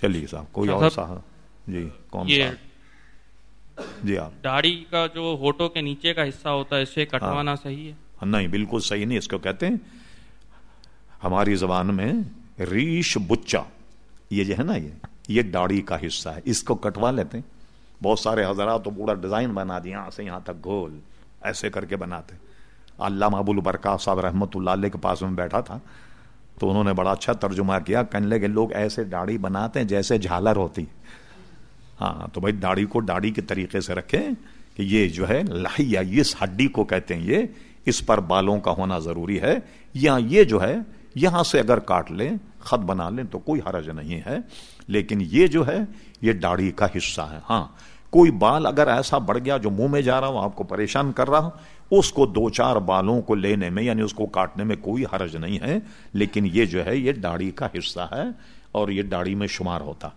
چلیے صاحب کوئی اور صاحب، جی کون صاحب؟ جی آپ۔ داڑھی کا جو ہوٹوں کے نیچے کا حصہ ہوتا ہے اسے کٹوانا صحیح ہے؟ نہیں بالکل صحیح نہیں اس کو کہتے ہیں ہماری زبان میں ریش بچا یہ جو ہے نا یہ یہ داڑھی کا حصہ ہے اس کو کٹوا لیتے ہیں۔ بہت سارے حضرات تو پورا ڈیزائن بنا دیا یہاں سے یہاں تک گول ایسے کر کے بناتے۔ علامہ ابو البرکا صاحب رحمت اللہ علیہ کے پاس میں بیٹھا تھا۔ تو انہوں نے بڑا اچھا ترجمہ کیا، کہنے لگے لوگ ایسے داڑھی بناتے ہیں جیسے جھالر ہوتی۔ ہاں تو بھائی داڑھی کو داڑھی کے طریقے سے رکھیں کہ یہ جو ہے لہیا اس ہڈی کو کہتے ہیں یہ، اس پر بالوں کا ہونا ضروری ہے۔ یا یہ جو ہے، یہاں سے اگر کاٹ لیں، خط بنا لیں تو کوئی حرج نہیں ہے۔ لیکن یہ جو ہے، یہ داڑھی کا حصہ ہے۔ ہاں کوئی بال اگر ایسا بڑھ گیا جو منہ میں جا رہا ہوں آپ کو پریشان کر رہا ہوں اس کو دو چار بالوں کو لینے میں یعنی اس کو کاٹنے میں کوئی حرج نہیں ہے، لیکن یہ جو ہے، یہ داڑھی کا حصہ ہے اور یہ داڑھی میں شمار ہوتا۔